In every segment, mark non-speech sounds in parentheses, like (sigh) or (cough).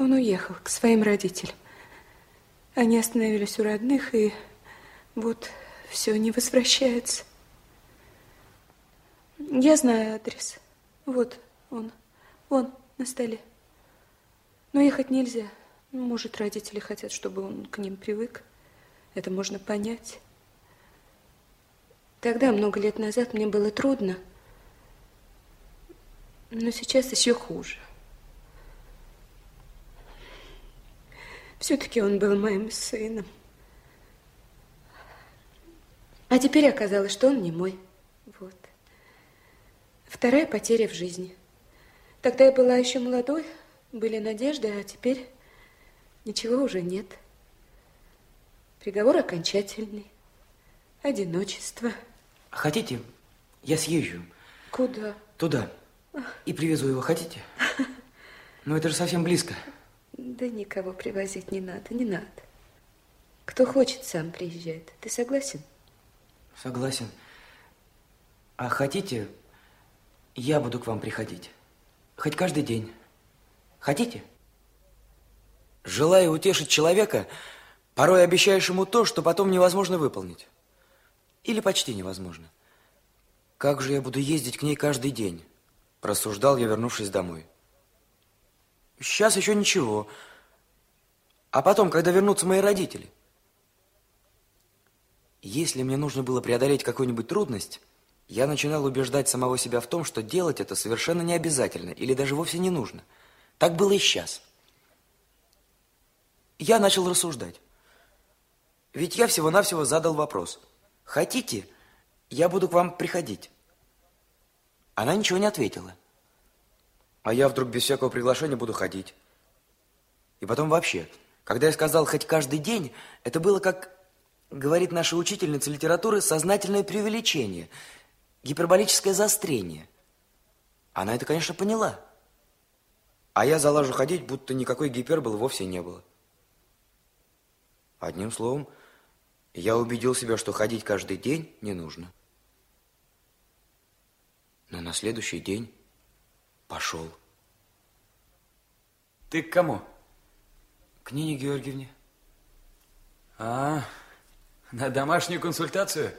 он уехал к своим родителям. Они остановились у родных, и вот все не возвращается. Я знаю адрес. Вот он. Он на столе. Но ехать нельзя. Может, родители хотят, чтобы он к ним привык. Это можно понять. Тогда, много лет назад, мне было трудно. Но сейчас еще хуже. Все-таки он был моим сыном. А теперь оказалось, что он не мой. Вот. Вторая потеря в жизни. Тогда я была еще молодой, были надежды, а теперь ничего уже нет. Приговор окончательный. Одиночество. Хотите, я съезжу. Куда? Туда. А. И привезу его, хотите? (laughs) Но ну, это же совсем близко. Да никого привозить не надо, не надо. Кто хочет, сам приезжает. Ты согласен? Согласен. А хотите, я буду к вам приходить. Хоть каждый день. Хотите? Желая утешить человека, порой обещаешь ему то, что потом невозможно выполнить. Или почти невозможно. Как же я буду ездить к ней каждый день? Рассуждал я, вернувшись домой. Сейчас еще ничего. А потом, когда вернутся мои родители? Если мне нужно было преодолеть какую-нибудь трудность, я начинал убеждать самого себя в том, что делать это совершенно не обязательно или даже вовсе не нужно. Так было и сейчас. Я начал рассуждать. Ведь я всего-навсего задал вопрос. Хотите, я буду к вам приходить? Она ничего не ответила. А я вдруг без всякого приглашения буду ходить. И потом вообще, когда я сказал «хоть каждый день», это было, как говорит наша учительница литературы, сознательное преувеличение, гиперболическое заострение. Она это, конечно, поняла. А я залажу ходить, будто никакой гиперболы вовсе не было. Одним словом, я убедил себя, что ходить каждый день не нужно. Но на следующий день пошел. Ты к кому? К Нине Георгиевне. А, на домашнюю консультацию?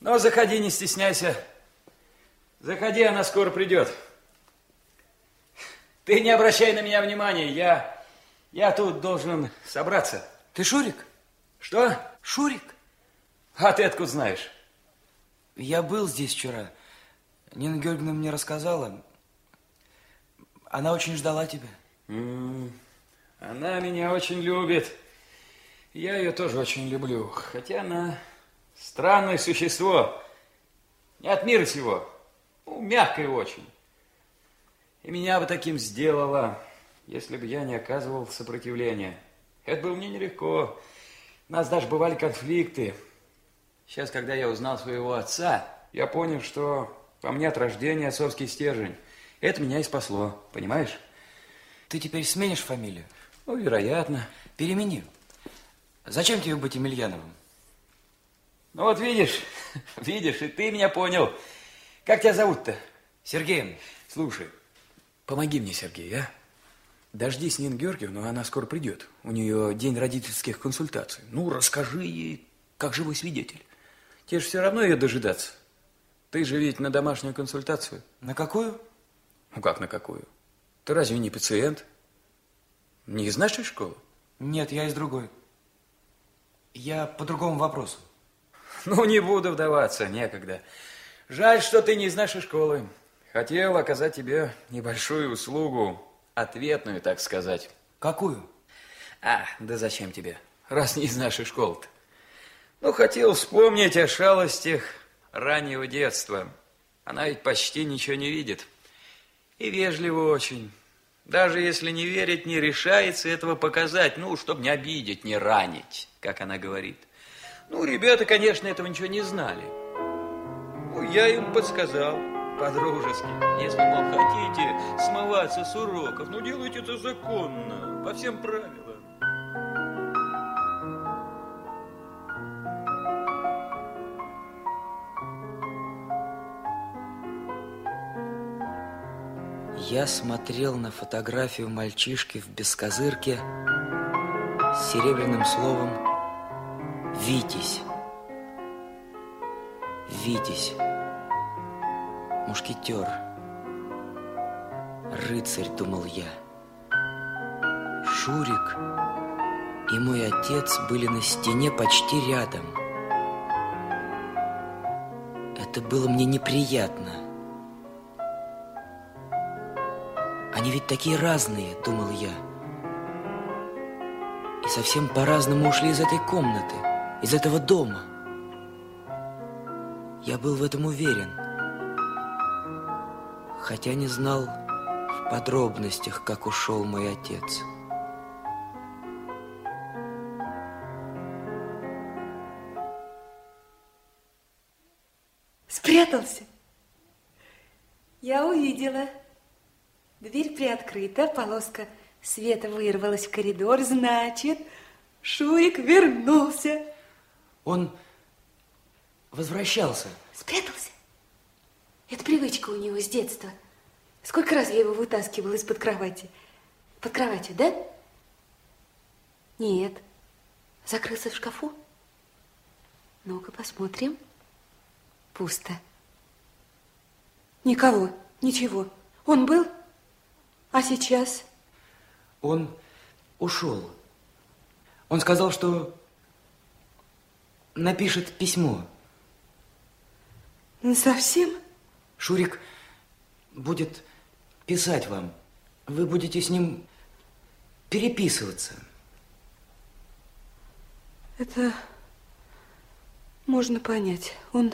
Ну, заходи, не стесняйся. Заходи, она скоро придет. Ты не обращай на меня внимания, я, я тут должен собраться. Ты Шурик? Что? Шурик. А ты откуда знаешь? Я был здесь вчера. Нина Георгиевна мне рассказала. Она очень ждала тебя. Она меня очень любит. Я ее тоже очень люблю. Хотя она странное существо. Не от мира сего. Ну, мягкое очень. И меня бы таким сделала, если бы я не оказывал сопротивления. Это было мне нелегко. У нас даже бывали конфликты. Сейчас, когда я узнал своего отца, я понял, что по мне от рождения отцовский стержень. Это меня и спасло, понимаешь? Ты теперь сменишь фамилию? Ну, вероятно. Перемени. Зачем тебе быть Емельяновым? Ну вот видишь, (laughs) видишь, и ты меня понял. Как тебя зовут-то? Сергеем. Слушай, помоги мне, Сергей, а? Дождись Нин Георгиевну, она скоро придет. У нее день родительских консультаций. Ну, расскажи ей, как живой свидетель. Тебе же все равно ее дожидаться. Ты же ведь на домашнюю консультацию. На какую? Ну, как на какую? Ты разве не пациент? Не из нашей школы? Нет, я из другой. Я по другому вопросу. (laughs) Ну, не буду вдаваться, некогда. Жаль, что ты не из нашей школы. Хотел оказать тебе небольшую услугу, ответную, так сказать. Какую? А, да зачем тебе, раз не из нашей школы-то? Ну, хотел вспомнить о шалостях раннего детства. Она ведь почти ничего не видит. И вежливо очень. Даже если не верит, не решается этого показать, ну, чтобы не обидеть, не ранить, как она говорит. Ну, ребята, конечно, этого ничего не знали. Ну, я им подсказал по-дружески. Если, мол, хотите смываться с уроков, ну, делайте это законно, по всем правилам. Я смотрел на фотографию мальчишки в бескозырке с серебряным словом «Витязь». Витязь. Мушкетер. Рыцарь, думал я. Шурик и мой отец были на стене почти рядом. Это было мне неприятно. Они ведь такие разные, думал я. И совсем по-разному ушли из этой комнаты, из этого дома. Я был в этом уверен, хотя не знал в подробностях, как ушел мой отец. Спрятался. Я увидела. Дверь приоткрыта, полоска света вырвалась в коридор. Значит, Шурик вернулся. Он возвращался. Спрятался? Это привычка у него с детства. Сколько раз я его вытаскивала из-под кровати? Под кроватью, да? Нет. Закрылся в шкафу? Ну-ка, посмотрим. Пусто. Никого, ничего. Он был... А сейчас? Он ушел. Он сказал, что напишет письмо. Ну, совсем? Шурик будет писать вам. Вы будете с ним переписываться. Это можно понять. Он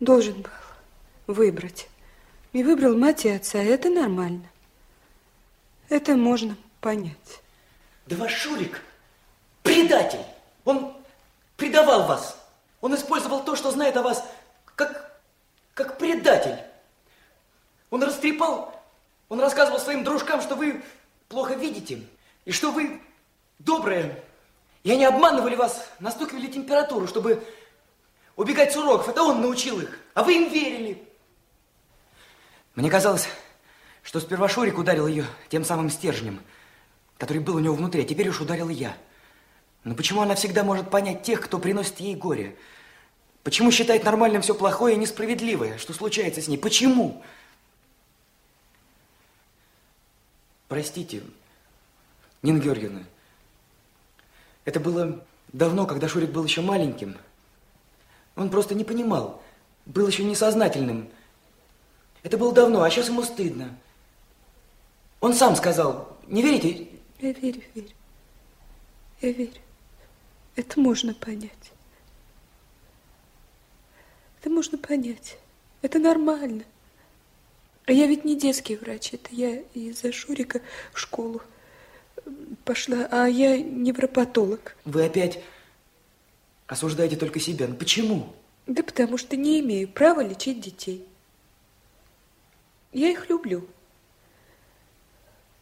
должен был выбрать. И выбрал мать и отца. Это нормально. Это можно понять. Да ваш Шурик предатель. Он предавал вас. Он использовал то, что знает о вас, как, как предатель. Он растрепал, он рассказывал своим дружкам, что вы плохо видите, и что вы добрые. И они обманывали вас, настукивали температуру, чтобы убегать с уроков. Это он научил их, а вы им верили. Мне казалось, что сперва Шурик ударил ее тем самым стержнем, который был у него внутри, а теперь уж ударил я. Но почему она всегда может понять тех, кто приносит ей горе? Почему считает нормальным все плохое и несправедливое, что случается с ней? Почему? Простите, Нина Георгиевна, это было давно, когда Шурик был еще маленьким. Он просто не понимал, был еще несознательным. Это было давно, а сейчас ему стыдно. Он сам сказал. Не верите? Я верю, верю. Я верю. Это можно понять. Это можно понять. Это нормально. А я ведь не детский врач. Это я из-за Шурика в школу пошла, а я невропатолог. Вы опять осуждаете только себя. Но ну, почему? Да потому что не имею права лечить детей. Я их люблю.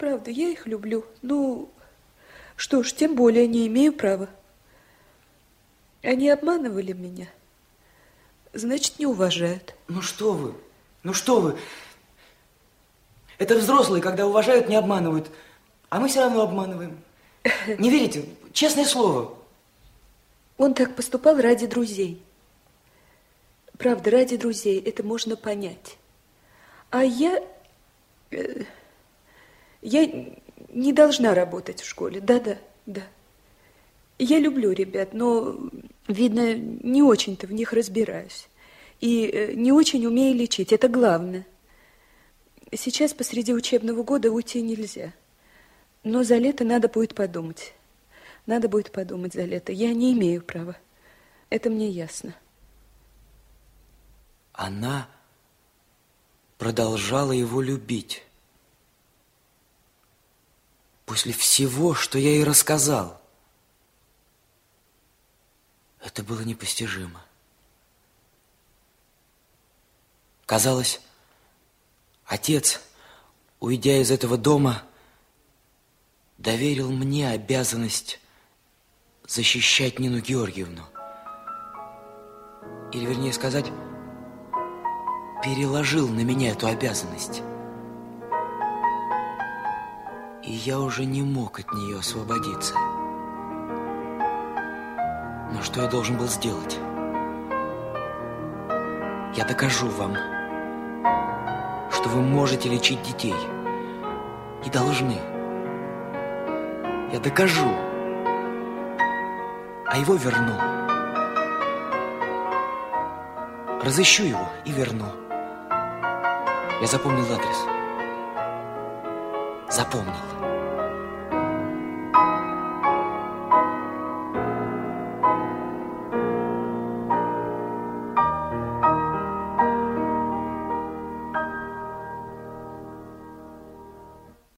Правда, я их люблю. Ну, что ж, тем более не имею права. Они обманывали меня. Значит, не уважают. Ну что вы? Ну что вы? Это взрослые, когда уважают, не обманывают. А мы все равно обманываем. Не верите? Честное слово. Он так поступал ради друзей. Правда, ради друзей это можно понять. А я... Э, я не должна работать в школе. Да-да, да. Я люблю ребят, но, видно, не очень-то в них разбираюсь. И э, не очень умею лечить, это главное. Сейчас посреди учебного года уйти нельзя. Но за лето надо будет подумать. Надо будет подумать за лето. Я не имею права. Это мне ясно. Она продолжала его любить после всего, что я ей рассказал. Это было непостижимо. Казалось, отец, уйдя из этого дома, доверил мне обязанность защищать Нину Георгиевну. Или, вернее сказать, переложил на меня эту обязанность и я уже не мог от нее освободиться. Но что я должен был сделать? Я докажу вам, что вы можете лечить детей и должны. Я докажу, а его верну. Разыщу его и верну. Я запомнил адрес запомнил.